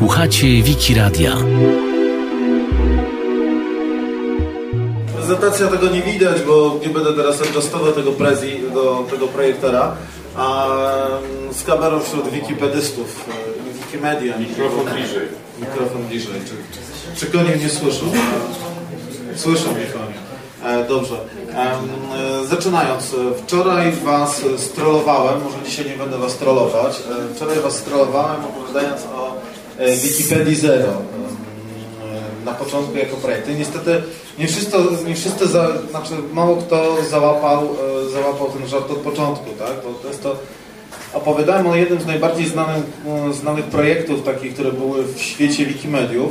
Słuchacie Wiki Radia. Prezentacja tego nie widać, bo nie będę teraz adjustował tego, prezi, do, tego projektora. A mm, z kamerą wśród wikipedystów, e, Wikimedia. Mikrofon bliżej. Mikrofon bliżej. Czy, czy konie mnie słyszą? Słyszą mnie konie. E, dobrze. E, zaczynając, wczoraj Was strollowałem, może dzisiaj nie będę Was trollować. Wczoraj Was strollowałem opowiadając o Wikipedii Zero e, na początku jako projekt. I niestety nie wszyscy, nie wszyscy za, znaczy mało kto załapał, e, załapał ten żart od początku, tak? Bo to jest to opowiadałem o jednym z najbardziej znanych, znanych projektów takich, które były w świecie Wikimediów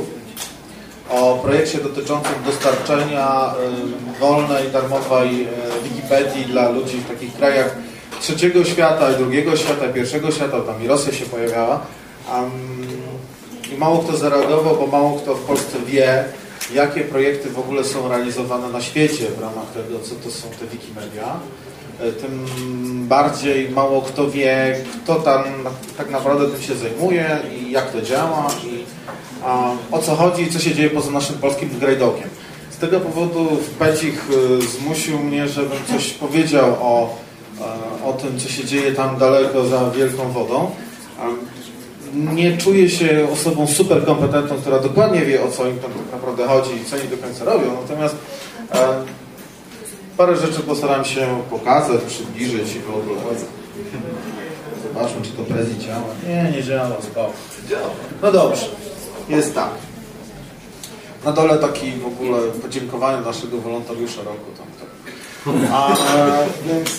o projekcie dotyczącym dostarczenia wolnej, darmowej Wikipedii dla ludzi w takich krajach trzeciego świata, drugiego świata, pierwszego świata, tam i Rosja się pojawiała. Um, I mało kto zareagował, bo mało kto w Polsce wie, jakie projekty w ogóle są realizowane na świecie w ramach tego, co to są te Wikimedia. Y, tym bardziej mało kto wie, kto tam tak naprawdę tym się zajmuje i jak to działa i o co chodzi i co się dzieje poza naszym polskim grajdokiem. Z tego powodu Pecich zmusił mnie, żebym coś powiedział o, o tym, co się dzieje tam daleko za wielką wodą. Nie czuję się osobą super kompetentną, która dokładnie wie, o co im tam tak naprawdę chodzi i co oni do końca robią, natomiast parę rzeczy postaram się pokazać, przybliżyć i w ogóle. Zobaczmy, czy to prezji działa. Nie, nie działa, spoko. No dobrze jest tak. Na dole taki w ogóle podziękowanie naszego wolontariusza roku. Tam, tak. A e, więc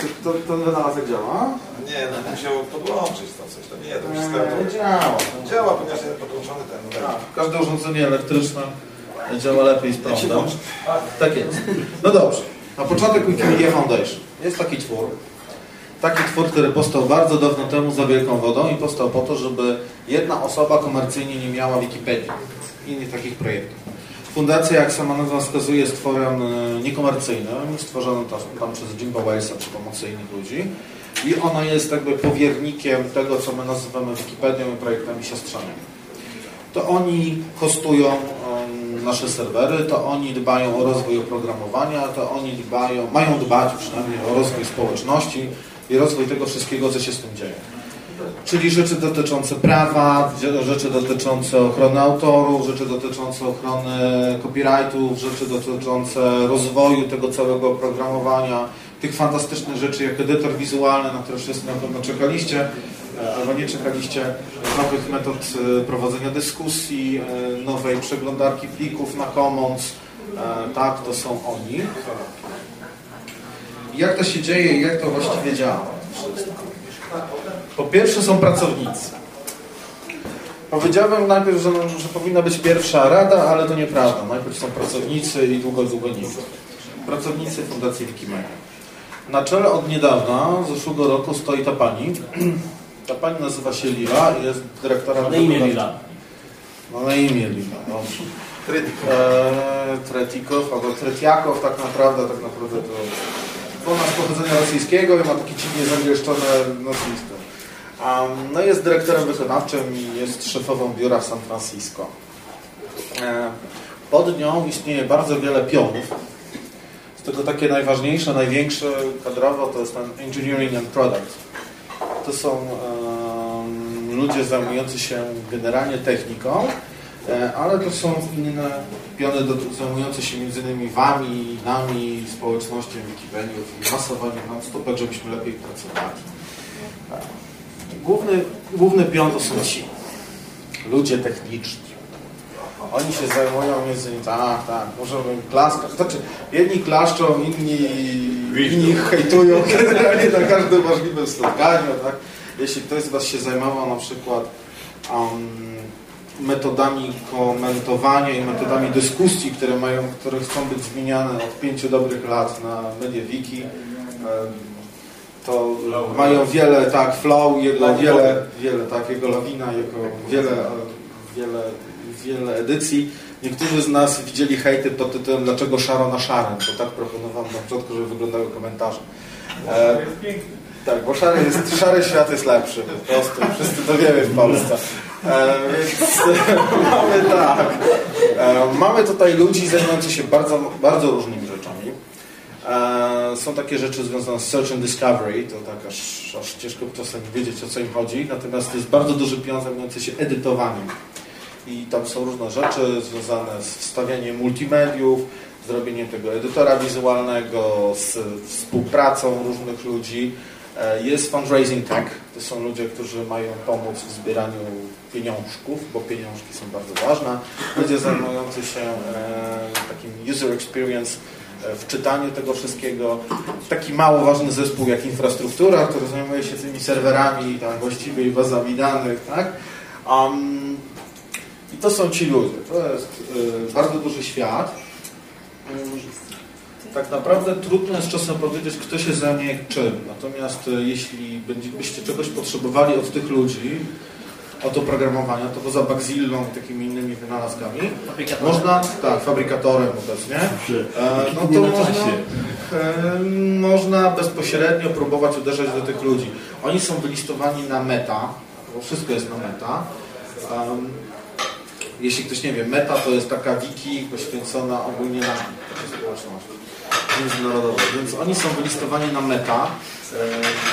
czy to, ten wynalazek działa? Nie, no musiał podłączyć to coś. To nie, to Nie, wszystko nie działa. działa, ponieważ jest podłączony ten. Tak, każde urządzenie elektryczne działa lepiej z prądem. włączy. Tak jest. No dobrze. Na początek Wikimedia Foundation. Jest taki twór, taki twór, który powstał bardzo dawno temu za wielką wodą i powstał po to, żeby jedna osoba komercyjnie nie miała Wikipedii i innych takich projektów. Fundacja, jak sama nazwa wskazuje, jest tworem e, niekomercyjnym, stworzonym tam, tam przez Jimba Walesa przy pomocy innych ludzi i ona jest jakby powiernikiem tego, co my nazywamy Wikipedią i projektami siostrzanymi. To oni hostują nasze serwery, to oni dbają o rozwój oprogramowania, to oni dbają, mają dbać przynajmniej o rozwój społeczności, i rozwój tego wszystkiego, co się z tym dzieje. Czyli rzeczy dotyczące prawa, rzeczy dotyczące ochrony autorów, rzeczy dotyczące ochrony copyrightów, rzeczy dotyczące rozwoju tego całego oprogramowania, tych fantastycznych rzeczy jak edytor wizualny, na które wszyscy na pewno czekaliście, e, albo nie czekaliście, nowych metod e, prowadzenia dyskusji, e, nowej przeglądarki plików na Commons, tak, to są oni. Jak to się dzieje i jak to właściwie działa. Po pierwsze są pracownicy. Powiedziałem najpierw, że, że, powinna być pierwsza rada, ale to nieprawda. Najpierw są pracownicy i długo, długo nie Pracownicy Fundacji Wikimedia. Na czele od niedawna, zeszłego roku, stoi ta pani. Ta pani nazywa się Lila i jest dyrektorem... Na imię Lila. No na imię Lila, dobrze. Eee, Tretikow, albo Tretiakow tak naprawdę, tak naprawdę to ona z pochodzenia rosyjskiego i ma takie dziwnie zangielszczone nazwisko. No jest dyrektorem wykonawczym i jest szefową biura w San Francisco. E, pod nią istnieje bardzo wiele pionów. Z tego takie najważniejsze, największe kadrowo to jest ten Engineering and Product. To są ludzie zajmujący się generalnie techniką, E, ale to są inne piony zajmujące się między innymi Wami, nami, społecznością Wikipediów i masowaniem nam stopek, żebyśmy lepiej pracowali. Główny, główny pion to są ci ludzie techniczni. Oni się zajmują między innymi, tak, tak, możemy klaskać. Znaczy, jedni klaszczą, inni, inni hejtują generalnie na każdym możliwym spotkaniu, tak? Jeśli ktoś z Was się zajmował na przykład um, metodami komentowania i metodami dyskusji, które mają, które chcą być zmieniane od pięciu dobrych lat na MediaWiki. To mają wiele, tak, flow, jego wiele, wiele, tak, jego lawina, jego wiele, wiele, wiele edycji. Niektórzy z nas widzieli hejty pod tytułem Dlaczego szaro na szarym? To tak proponowałem na początku, żeby wyglądały komentarze. E, tak, bo szary, jest, szary świat jest lepszy, po prostu. Wszyscy to wiemy w Polsce. E, więc mamy tak. E, mamy tutaj ludzi zajmujących się bardzo, bardzo różnymi rzeczami. E, są takie rzeczy związane z search and discovery, to tak aż, aż ciężko czasem wiedzieć o co im chodzi, natomiast to jest bardzo duży pion zajmujący się edytowaniem. I tam są różne rzeczy związane z wstawianiem multimediów, zrobieniem tego edytora wizualnego, z współpracą różnych ludzi. E, jest fundraising tech, to są ludzie, którzy mają pomóc w zbieraniu pieniążków, bo pieniążki są bardzo ważne. Ludzie zajmujący się e, takim user experience w czytaniu tego wszystkiego. Taki mało ważny zespół jak infrastruktura, który zajmuje się tymi serwerami, tam właściwie i bazami danych, tak? Um, I to są ci ludzie. To jest y, bardzo duży świat. Tak naprawdę trudno jest czasem powiedzieć, kto się zajmie czym. Natomiast e, jeśli byście czegoś potrzebowali od tych ludzi, od oprogramowania, to poza Baxillą i takimi innymi wynalazkami, można, tak, fabrykatorem obecnie, e, no to można, e, można bezpośrednio próbować uderzać do tych ludzi. Oni są wylistowani na meta, bo wszystko jest na meta. Jeśli ktoś nie wie, meta to jest taka wiki poświęcona ogólnie na społeczność międzynarodowej, więc oni są wylistowani na meta.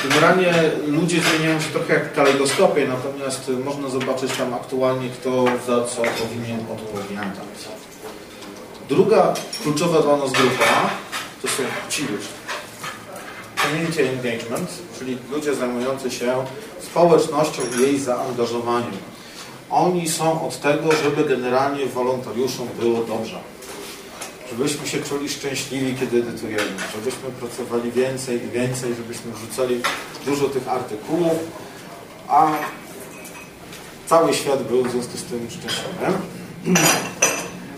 E, generalnie ludzie zmieniają się trochę jak w kalejdoskopie, natomiast można zobaczyć tam aktualnie, kto za co powinien odpowiadać. Druga kluczowa dla nas grupa to są ci ludzie. Community engagement, czyli ludzie zajmujący się społecznością i jej zaangażowaniem. Oni są od tego, żeby generalnie wolontariuszom było dobrze żebyśmy się czuli szczęśliwi, kiedy edytujemy, żebyśmy pracowali więcej i więcej, żebyśmy wrzucali dużo tych artykułów, a cały świat był w związku z tym szczęśliwy.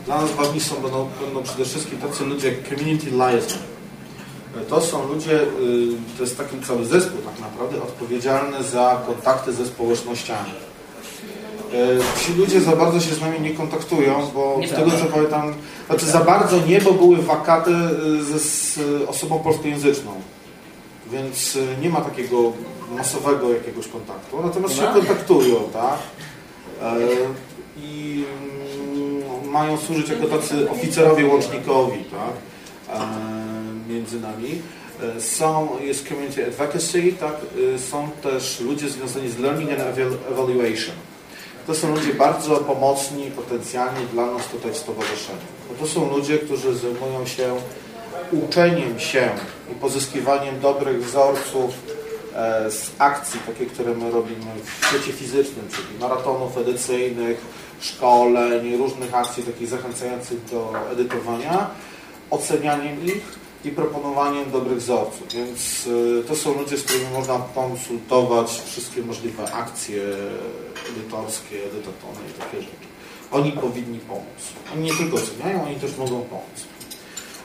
Dla nas ważni są będą, będą przede wszystkim tacy ludzie jak community liaison. To są ludzie, y, to jest taki cały zespół tak naprawdę odpowiedzialny za kontakty ze społecznościami. E, ci ludzie za bardzo się z nami nie kontaktują, bo nie z tego co pamiętam, znaczy za bardzo nie, bo były wakaty e, ze, z osobą polskojęzyczną. Więc e, nie ma takiego masowego jakiegoś kontaktu. Natomiast się kontaktują, tak? I mm, mają służyć jako tacy oficerowie łącznikowi, tak? Między nami. Są, jest community advocacy, tak? Są też ludzie związani z learning and evaluation. To są ludzie bardzo pomocni potencjalnie dla nas tutaj w stowarzyszeniu. Bo to są ludzie, którzy zajmują się uczeniem się i pozyskiwaniem dobrych wzorców e, z akcji, takie, które my robimy w świecie fizycznym, czyli maratonów edycyjnych, szkoleń, różnych akcji takich zachęcających do edytowania, ocenianiem ich i proponowaniem dobrych wzorców. Więc y, to są ludzie, z którymi można konsultować wszystkie możliwe akcje edytorskie, edytatony i takie rzeczy. Oni powinni pomóc. Oni nie tylko oceniają, oni też mogą pomóc.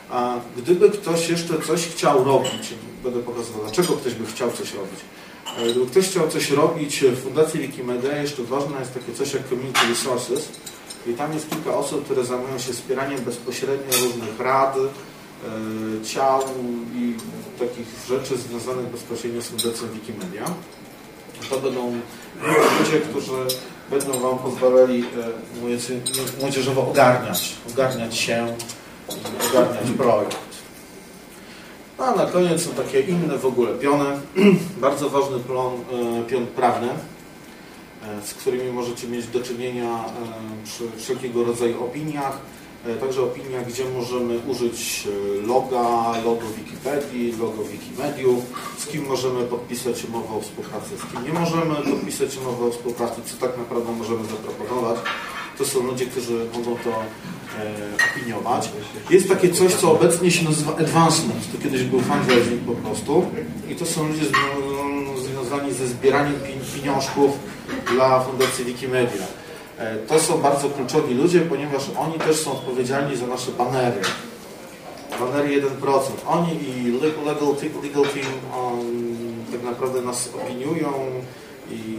A gdyby ktoś jeszcze coś chciał robić, będę pokazywał, dlaczego ktoś by chciał coś robić. E, gdyby ktoś chciał coś robić w Fundacji Wikimedia, jeszcze ważne jest takie coś jak Community Resources. I tam jest kilka osób, które zajmują się wspieraniem bezpośrednio różnych rad, ciał i takich rzeczy związanych bezpośrednio z fundacją Wikimedia. To będą ludzie, którzy będą Wam pozwalali e, młodzieżowo ogarniać, ogarniać się, ogarniać projekt. A na koniec są takie inne w ogóle piony. Bardzo ważny plon, e, pion prawny, z którymi możecie mieć do czynienia przy wszelkiego rodzaju opiniach E, także opinia, gdzie możemy użyć e, loga, logo Wikipedii, logo Wikimediów, z kim możemy podpisać umowę o współpracy, z kim nie możemy podpisać umowę o współpracy, co tak naprawdę możemy zaproponować. To są ludzie, którzy mogą to e, opiniować. Jest takie coś, co obecnie się nazywa advancement. To kiedyś był fundraising po prostu. I to są ludzie związani ze zbieraniem pieniążków dla Fundacji Wikimedia. E, to są bardzo kluczowi ludzie, ponieważ oni też są odpowiedzialni za nasze banery. Banery 1%. Oni i Legal, legal Team um, tak naprawdę nas opiniują i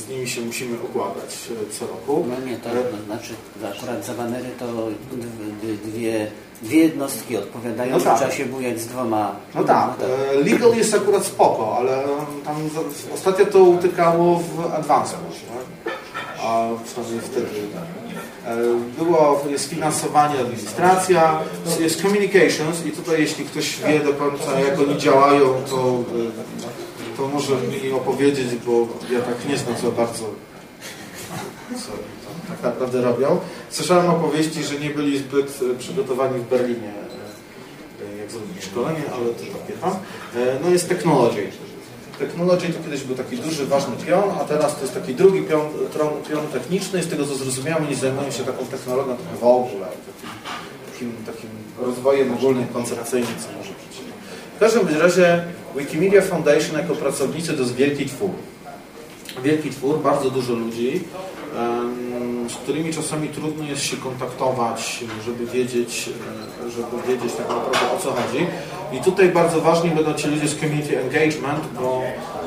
z nimi się musimy układać e, co roku. No nie, to, to znaczy akurat za banery to dwie dwie jednostki odpowiadają, No tak. trzeba się bujać z dwoma. No tak, e, legal jest akurat spoko, ale tam za- ostatnio to utykało w advanced. nie? A przynajmniej wtedy e, było, jest finansowanie, administracja, jest communications i tutaj jeśli ktoś wie do końca jak oni działają, to, e, to może mi opowiedzieć, bo ja tak nie znam za bardzo co tak naprawdę robią. Słyszałem opowieści, że nie byli zbyt przygotowani w Berlinie e, jak zrobić szkolenie, ale to takie tam. No jest technology. Technology to kiedyś był taki duży, ważny pion, a teraz to jest taki drugi pion, pion, techniczny i z tego co zrozumiałem, oni zajmują się taką technologią w ogóle, takim, takim, takim rozwojem ogólnym, koncepcyjnym, co może być. W każdym razie Wikimedia Foundation jako pracownicy to jest wielki twór. Wielki twór, bardzo dużo ludzi, z którymi czasami trudno jest się kontaktować, żeby wiedzieć, e, żeby wiedzieć tak naprawdę o co chodzi. I tutaj bardzo ważni będą ci ludzie z community engagement, bo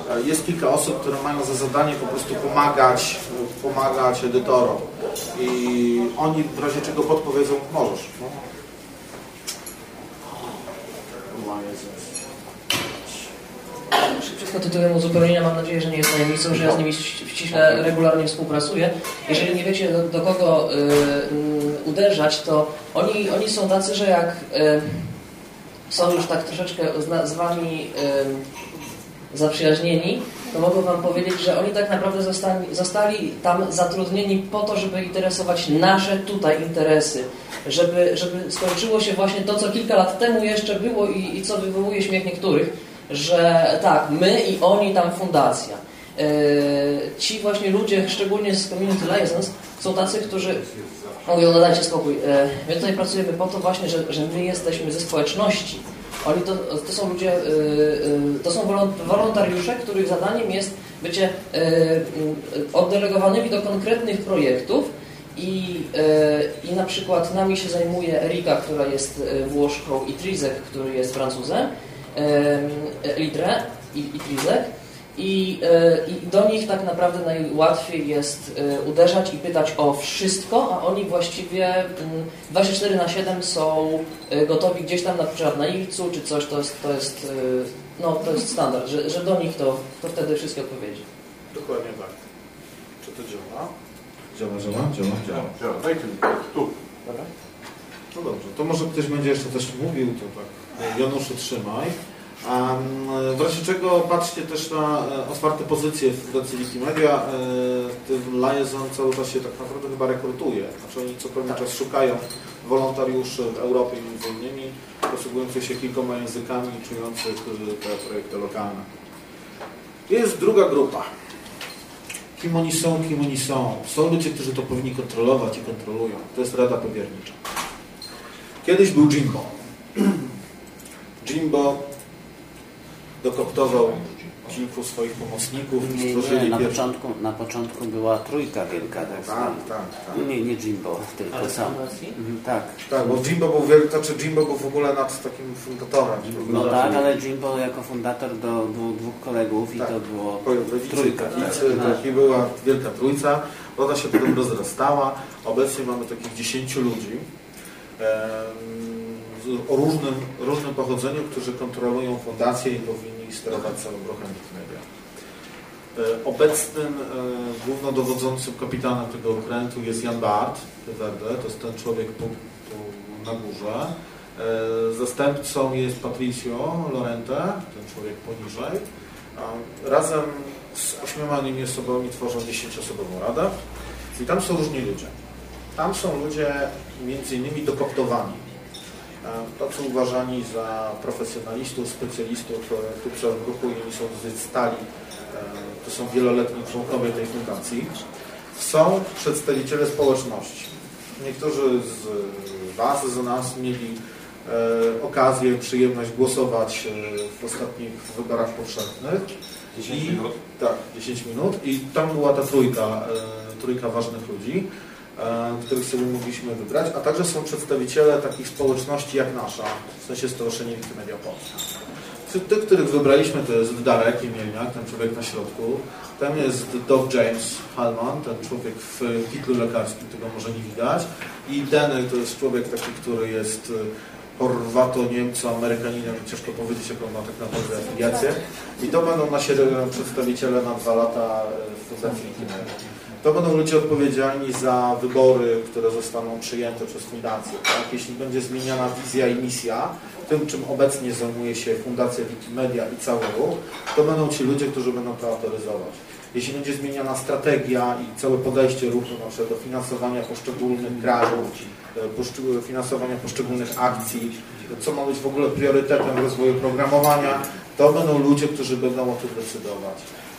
e, jest kilka osób, które mają za zadanie po prostu pomagać, pomagać edytorom. I oni w razie czego podpowiedzą, możesz. No. Szybciutko tytułem uzupełnienia mam nadzieję, że nie jest tajemnicą, że ja z nimi ści- ściśle, regularnie współpracuję. Jeżeli nie wiecie do, do kogo y, mm, uderzać, to oni, oni są tacy, że jak y, są już tak troszeczkę zna, z wami y, zaprzyjaźnieni, to mogę wam powiedzieć, że oni tak naprawdę zostali, zostali tam zatrudnieni po to, żeby interesować nasze tutaj interesy. Żeby, żeby skończyło się właśnie to, co kilka lat temu jeszcze było i, i co wywołuje śmiech niektórych, że tak, my i oni tam fundacja. Yy, ci właśnie ludzie, szczególnie z Community License, są tacy, którzy mówią, no dajcie spokój, yy, my tutaj pracujemy po to właśnie, że, że my jesteśmy ze społeczności. Oni to, to są ludzie, yy, to są wolon- wolontariusze, których zadaniem jest bycie oddelegowanymi do konkretnych projektów i, i na przykład nami się zajmuje Erika, która jest Włoszką i Trizek, który jest Francuzem, Lidre i, i Trizek. I, e, I do nich tak naprawdę najłatwiej jest e, uderzać i pytać o wszystko, a oni właściwie mm, 24 na 7 są e, gotowi gdzieś tam na przykład na Ilcu czy coś, to jest, to jest, no, to jest standard, że, że do nich to, to wtedy wszystkie odpowiedzi. Dokładnie tak. Czy to działa? Działa, działa, działa, działa. Działa, daj tu, tu. Dobra. No dobrze, to może ktoś będzie jeszcze też mówił, to tak. Januszu, trzymaj. Um, w razie czego patrzcie też na e, otwarte pozycje w Fundacji Wikimedia. E, tym Liaison cały czas się tak naprawdę chyba rekrutuje. Znaczy oni co pewien czas szukają wolontariuszy w Europie między innymi, posługujących się kilkoma językami, czujących e, te projekty lokalne. Jest druga grupa. Kim oni są, kim oni są. Są ludzie, którzy to powinni kontrolować i kontrolują. To jest Rada Powiernicza. Kiedyś był Jimbo. Jimbo dokoptował kilku swoich pomocników i Nie, stworzyli nie, na, pierwszy... początku, na początku była trójka wielka. Tak, Tak, tak, tak. Nie, nie Jimbo, tylko Ale sam. Mhm, Tak. Tak, bo Jimbo był wielki, znaczy Jimbo był w ogóle nad takim fundatorem. No tak, ale Jimbo jako fundator do, dwóch kolegów i Tak. to było Lewicy, trójka. katolicy, tak. tak, i była wielka trójca. Ona się potem rozrastała. Obecnie mamy takich 10 ludzi o różnym, różnym pochodzeniu, którzy kontrolują fundację i powinni sterować całym ruchem Wikimedia. E, Obecnym e, głównodowodzącym kapitanem tego okrętu jest Jan Bart, Werde, to jest ten człowiek tu, tu na górze. E, Zastępcą jest Patricio Lorente, ten człowiek poniżej. Razem z ośmioma innymi osobami tworzą dziesięciosobową radę i tam są różni ludzie. Tam są ludzie między innymi dokoptowani. Tacy uważani za profesjonalistów, specjalistów e, tu całym ruchu i oni są stali. E, To są wieloletni członkowie tej fundacji. Są przedstawiciele społeczności. Niektórzy z Was, z nas mieli e, okazję, przyjemność głosować w ostatnich wyborach powszechnych. 10 I- minut. Tak, 10 minut i tam była ta trójka, trójka ważnych ludzi, których sobie mogliśmy wybrać, a także są przedstawiciele takich społeczności jak nasza, w sensie Stowarzyszenie Wikimedia Polska. Wśród tych, których wybraliśmy, to jest Wdarek imienia, ten człowiek na środku. Tam jest Doc James Hallman, ten człowiek w kitlu lekarskim, tego może nie widać. I Denny to jest człowiek taki, który jest y, Chorwato, Niemco, Amerykaninem, ciężko powiedzieć, jaką ma tak naprawdę afiliację. I to będą nasi przedstawiciele na dwa lata y, w Fundacji Wikimedia. To będą ludzie odpowiedzialni za wybory, które zostaną przyjęte przez fundację. Tak? Jeśli będzie zmieniana wizja i misja, tym czym obecnie zajmuje się Fundacja Wikimedia i cały ruch, to będą ci ludzie, którzy będą to autoryzować. Jeśli będzie zmieniana strategia i całe podejście ruchu na przykład do finansowania poszczególnych krajów, e, finansowania poszczególnych akcji, co ma być w ogóle priorytetem rozwoju programowania, to będą ludzie, którzy będą o tym decydować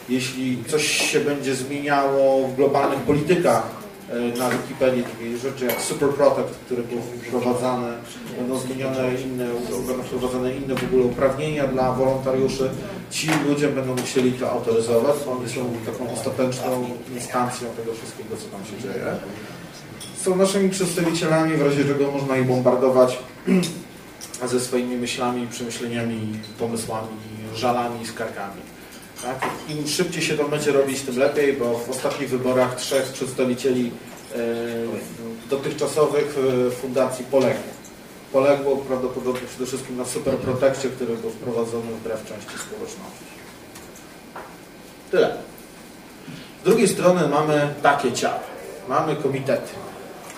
jeśli coś się będzie zmieniało w globalnych politykach e, na Wikipedii, takie rzeczy jak Super Protect, które były wprowadzane, będą zmienione inne, będą wprowadzane inne w ogóle uprawnienia dla wolontariuszy, ci ludzie będą musieli to autoryzować, oni są taką ostateczną instancją tego wszystkiego, co tam się dzieje. Są naszymi przedstawicielami, w razie czego można ich bombardować ze swoimi myślami, przemyśleniami, pomysłami, żalami, skargami. Tak? Im szybciej się to będzie robić, tym lepiej, bo w ostatnich wyborach trzech przedstawicieli e, dotychczasowych e, fundacji poległo. Poległo prawdopodobnie przede wszystkim na superprotekcie, który był wprowadzony wbrew części społeczności. Tyle. Z drugiej strony mamy takie ciała. Mamy komitety.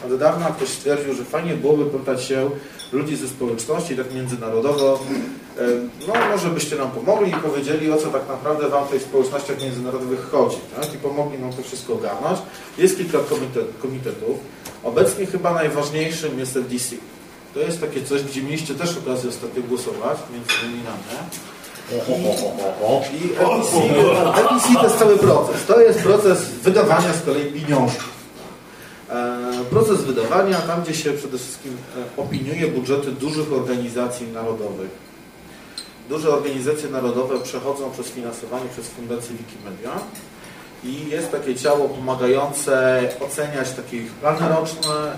Od dawna ktoś stwierdził, że fajnie byłoby pytać się ludzi ze społeczności, tak międzynarodowo, no może byście nam pomogli i powiedzieli, o co tak naprawdę Wam w tych społecznościach międzynarodowych chodzi, tak? i pomogli nam to wszystko ogarnąć. Jest kilka komitetów. Obecnie chyba najważniejszym jest FDC. To jest takie coś, gdzie mieliście też okazję ostatnio głosować, między innymi na mnie. I FDC, FDC to jest cały proces. To jest proces wydawania z kolei pieniążków. E, proces wydawania, tam gdzie się przede wszystkim e, opiniuje budżety dużych organizacji narodowych. Duże organizacje narodowe przechodzą przez finansowanie przez Fundację Wikimedia i jest takie ciało pomagające oceniać takie plany roczne,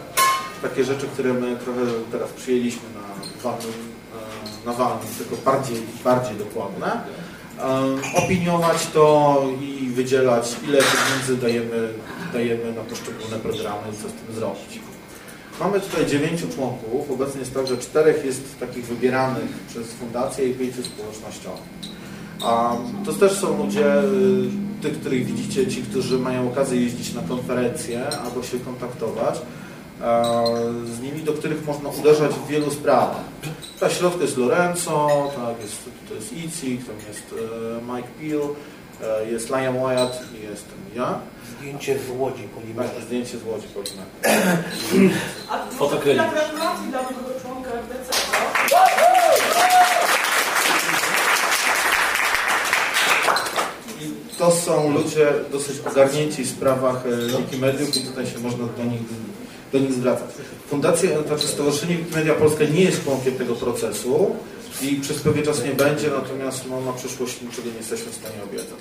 takie rzeczy, które my trochę teraz przyjęliśmy na walnym, e, na walnym tylko bardziej, bardziej dokładne. Opiniować to i wydzielać, ile pieniędzy dajemy dajemy na poszczególne programy i co z tym zrobić. Mamy tutaj dziewięciu członków. Obecnie jest tak, że czterech jest takich wybieranych przez fundację i pięciu społecznościowych. To też są ludzie, y, tych, których widzicie, ci, którzy mają okazję jeździć na konferencje albo się kontaktować z nimi, do których można uderzać w wielu sprawach. Na środku jest Lorenzo, tak, jest, to jest Icik, tam jest e, Mike Peel, jest Liam Wyatt i jestem ja. Zdjęcie z Łodzi Polimery. Tak, zdjęcie z Łodzi Polimery. A Fotokredyt. gratulacji dla nowego członka FDC. I to są ludzie dosyć ogarnięci w sprawach e, Wikimediów i tutaj się można do nich, do nich zwracać. Fundacja, znaczy Stowarzyszenie Wikimedia Polska nie jest członkiem tego procesu i przez pewien czas nie będzie, natomiast no, na przyszłość niczego nie jesteśmy w stanie obiecać.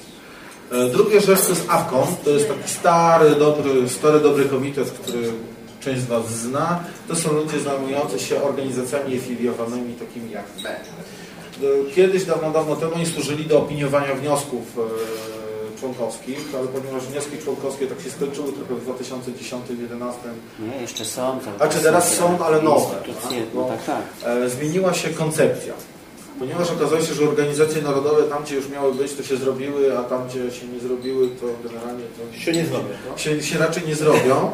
E, druga rzecz to jest AFCON, to jest taki stary, dobry, stary, dobry komitet, który część z Was zna. To są ludzie zajmujący się organizacjami afiliowanymi takimi jak my. E, kiedyś, dawno, dawno temu oni służyli do opiniowania wniosków e, członkowskich, ale ponieważ wnioski członkowskie tak się skończyły trochę w 2010-2011. Nie, jeszcze są. A czy teraz są, ale nowe. Tak? No, tak, tak. Zmieniła się koncepcja. Ponieważ okazało się, że organizacje narodowe tam, gdzie już miały być, to się zrobiły, a tam, gdzie się nie zrobiły, to generalnie to się nie zrobią. No? Się, się raczej nie zrobią,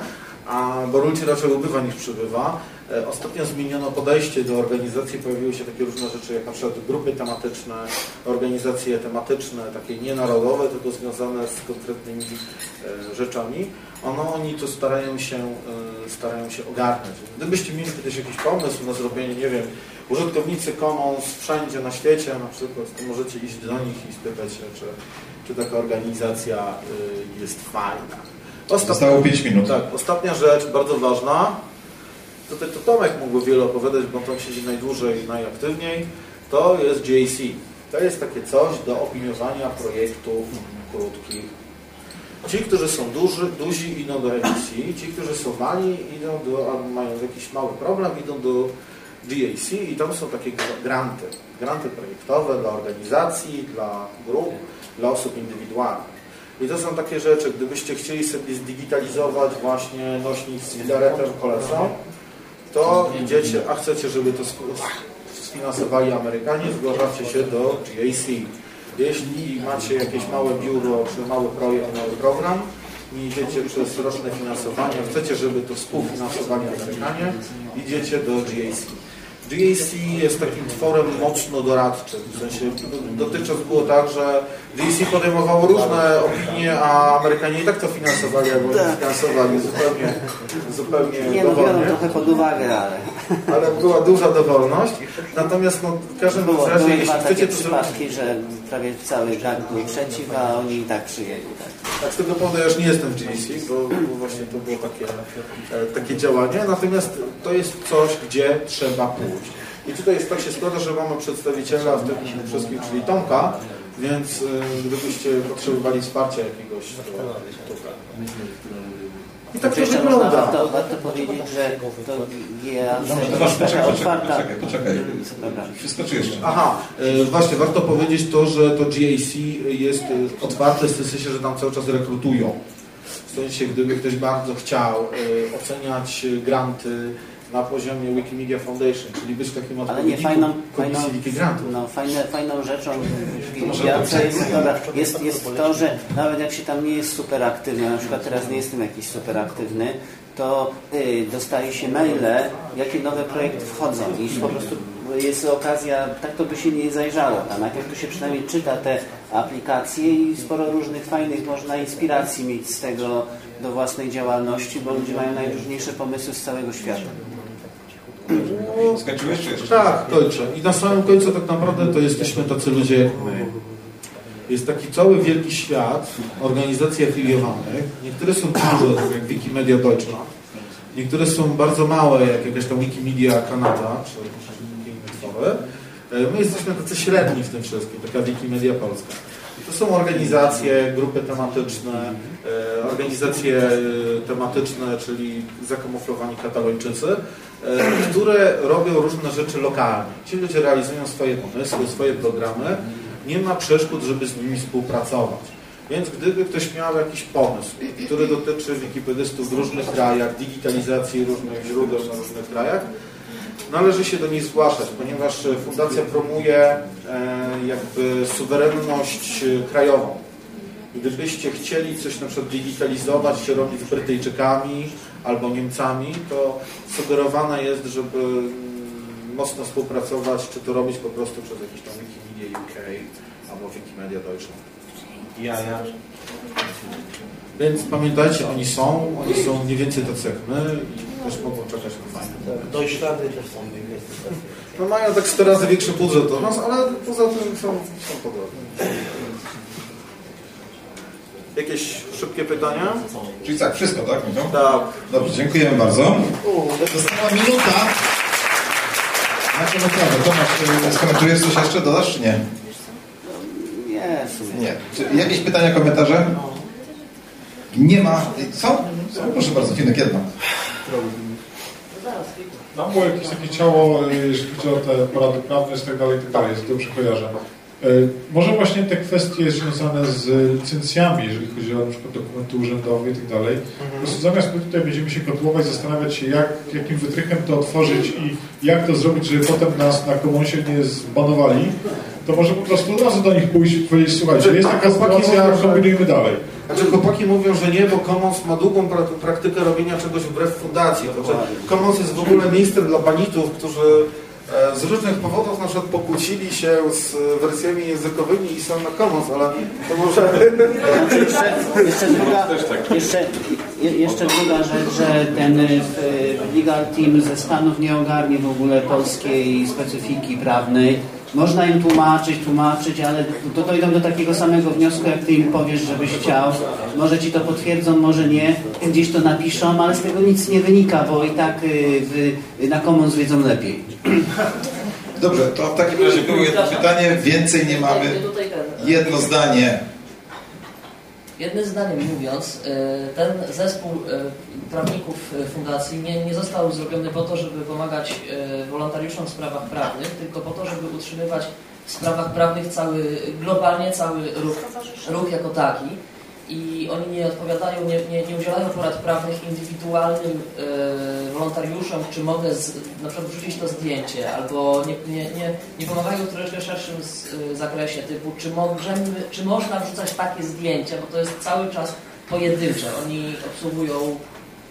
a, bo ludzi raczej ubywa niż przybywa. E, ostatnio zmieniono podejście do organizacji, pojawiły się takie różne rzeczy, jak na przykład grupy tematyczne, organizacje tematyczne, takie nienarodowe, tylko związane z konkretnymi e, rzeczami. Ono, oni to starają się, e, starają się ogarnąć. Gdybyście mieli kiedyś jakiś pomysł na zrobienie, nie wiem, użytkownicy Commons wszędzie na świecie na przykład, to możecie iść do nich i spytać się, czy, czy taka organizacja jest fajna. Ostatnia, Zostało 5 minut. Tak, ostatnia rzecz, bardzo ważna. Tutaj to Tomek mógłby wiele opowiadać, bo on tam siedzi najdłużej i najaktywniej. To jest JC. To jest takie coś do opiniowania projektów krótkich. Ci, którzy są duży, duzi, idą do emisji. Ci, którzy są mali, idą do, albo mają jakiś mały problem, idą do GAC i tam są takie granty. Granty projektowe dla organizacji, dla grup, dla osób indywidualnych. I to są takie rzeczy, gdybyście chcieli sobie zdigitalizować właśnie nośnik z filaretem kolesą, to idziecie, a chcecie, żeby to sfinansowali Amerykanie, zgłaszacie się do GAC. Jeśli macie jakieś małe biuro, czy mały projekt, mały program, nie idziecie przez roczne finansowanie, chcecie, żeby to współfinansowali Amerykanie, idziecie do GAC. GAC jest takim tworem mocno doradczym. W sensie dotychczas było tak, że GAC podejmowało różne opinie, a Amerykanie i tak to finansowali, albo tak. finansowali zupełnie, zupełnie Nie, no, biorą trochę pod uwagę, ale... Ale była duża dowolność. Natomiast no, w każdym było, razie, były jeśli chcecie to przypadki, zrobić... że prawie cały gang był przeciw, a oni i tak przyjęli. Tak. Tak, z tego powodu ja już nie jestem w GAC, bo, bo właśnie to było takie, e, takie działanie. Natomiast to jest coś, gdzie trzeba pójść. I tutaj jest, tak się składa, że mamy przedstawiciela w tym wszystkim, czyli Tomka, więc y, gdybyście potrzebowali wsparcia jakiegoś, to, to I tak to Jeszcze wygląda. warto, warto powiedzieć, że to jest taka poczekaj, otwarta... poczekaj, poczekaj. Dobra. Wszystko czy jeszcze? Aha, y, właśnie warto powiedzieć to, że to GAC jest y, otwarte w sensie, że tam cały czas rekrutują. W sensie, gdyby ktoś bardzo chciał y, oceniać granty na poziomie Wikimedia Foundation, czyli być takim Ale nie, fajną, fajną, Komisji Grantów. no, fajne, fajną rzeczą w Jadce jest, jest, jest to, że nawet jak się tam nie jest super aktywny, na przykład teraz nie jestem jakiś super aktywny, to y, dostaje się maile, jakie nowe projekty wchodzą i po prostu jest okazja, tak to by się nie zajrzało tam, najpierw tu się przynajmniej czyta te aplikacje i sporo różnych fajnych można inspiracji mieć z tego do własnej działalności, bo ludzie mają najróżniejsze pomysły z całego świata. Skończyłeś czy jeszcze? Tak, kończę. I na samym końcu tak naprawdę to jesteśmy tacy ludzie jak my. Jest taki cały wielki świat organizacji afiliowanych. Niektóre są duże, tak jak Wikimedia Deutschland. Niektóre są bardzo małe, jak jakaś tam Wikimedia Kanada, czy twory. E, My jesteśmy tacy średni w tym wszystkim, taka Wikimedia Polska. To są organizacje, grupy tematyczne, e, organizacje e, tematyczne, czyli zakamuflowani katalończycy, które robią różne rzeczy lokalnie. Ci ludzie realizują swoje pomysły, swoje programy. Nie ma przeszkód, żeby z nimi współpracować. Więc gdyby ktoś miał jakiś pomysł, który dotyczy wikipedystów w różnych krajach, digitalizacji różnych źródeł na różnych krajach, należy się do nich zgłaszać, ponieważ fundacja promuje e, jakby suwerenność e, krajową. Gdybyście chcieli coś na przykład digitalizować, czy robić z Brytyjczykami albo Niemcami, to sugerowane jest, żeby mm, mocno współpracować, czy to robić po prostu przez jakieś tam Wikimedia UK albo Wikimedia Deutschland. Ja, ja. Więc pamiętajcie, oni są, oni są mniej więcej tacy jak my i też mogą czekać na fajne. Dojślady też są niestety. No mają tak 100 razy większy budżet od nas, ale poza tym są, są podobne. Jakieś szybkie pytania? Czyli tak, wszystko, tak? Michał? Tak. Dobrze, dziękujemy bardzo. Została minuta. Naszą oprawę. Tomasz, y, skomentujesz coś jeszcze? Dodasz czy nie? Nie, w sumie. Nie. Czy jakieś pytania, komentarze? Nie ma. Są? Są? Proszę bardzo, Finek, jedno. Tam było jakieś takie ciało, e, jeżeli chodzi o te porady prawne i tak dalej, i tak dalej, jest dobrze kojarzę. E, Może właśnie te kwestie związane z licencjami, jeżeli chodzi o na przykład dokumenty urzędowe i tak dalej. Po prostu zamiast my tutaj będziemy się kotłować, zastanawiać się, jak, jakim wytrychem to otworzyć i jak to zrobić, żeby potem nas na komunsie nie zbanowali, to może po prostu od razu do nich pójść i powiedzieć, słuchajcie, jest taka sytuacja, kombinujmy dalej. Znaczy chłopaki mówią, że nie, bo Commons ma długą pra praktykę robienia czegoś wbrew fundacji. Znaczy, Commons jest w ogóle miejscem dla banitów, którzy z różnych powodów na przykład pokłócili się z wersjami językowymi i są na Commons, ale to może... Jeszcze, jeszcze, druga, jeszcze, je- jeszcze druga rzecz, że ten y, legal team ze Stanów nie ogarnie w ogóle polskiej specyfiki prawnej. Można im tłumaczyć, tłumaczyć, ale to dojdą do takiego samego wniosku, jak ty im powiesz, żebyś chciał. Może ci to potwierdzą, może nie. Gdzieś to napiszą, ale z tego nic nie wynika, bo i tak y, w, na Commons wiedzą lepiej. Dobrze, to w takim razie było jedno pytanie, więcej nie mamy. Jedno zdanie. Jednym zdaniem mówiąc, e, ten zespół e, prawników e, fundacji nie, nie został zrobiony po to, żeby pomagać wolontariuszom w sprawach prawnych, tylko po to, żeby utrzymywać w sprawach prawnych cały, globalnie cały ruch, ruch jako taki i oni nie odpowiadają, nie, nie, nie udzielają porad prawnych indywidualnym e, wolontariuszom, czy mogę z, na przykład wrzucić to zdjęcie, albo nie, nie, nie, nie pomagają w troszkę szerszym z, e, zakresie, typu czy, możemy, czy można wrzucać takie zdjęcia, bo to jest cały czas pojedyncze. Oni obsługują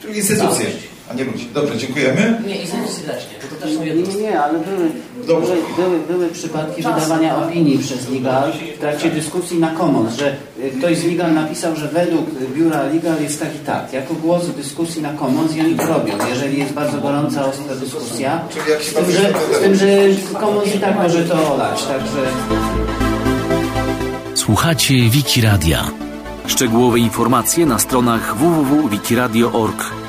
Czyli instytucje, a nie ludzi. Dobrze, dziękujemy. Nie, instytucje też nie, bo to też są Nie, jednostki. nie, nie, ale były, Dobrze. były, były, były przypadki wydawania opinii przez Legal w trakcie dyskusji na Commons, że y, ktoś z Legal napisał, że według biura Legal jest tak i tak. Jako głos w dyskusji na Commons i oni to robią, jeżeli jest bardzo gorąca, ostra dyskusja. Z tym, że, z tym, że Commons i tak może to olać, także... Słuchacie Wiki Radia. Szczegółowe informacje na stronach www.wikiradio.org.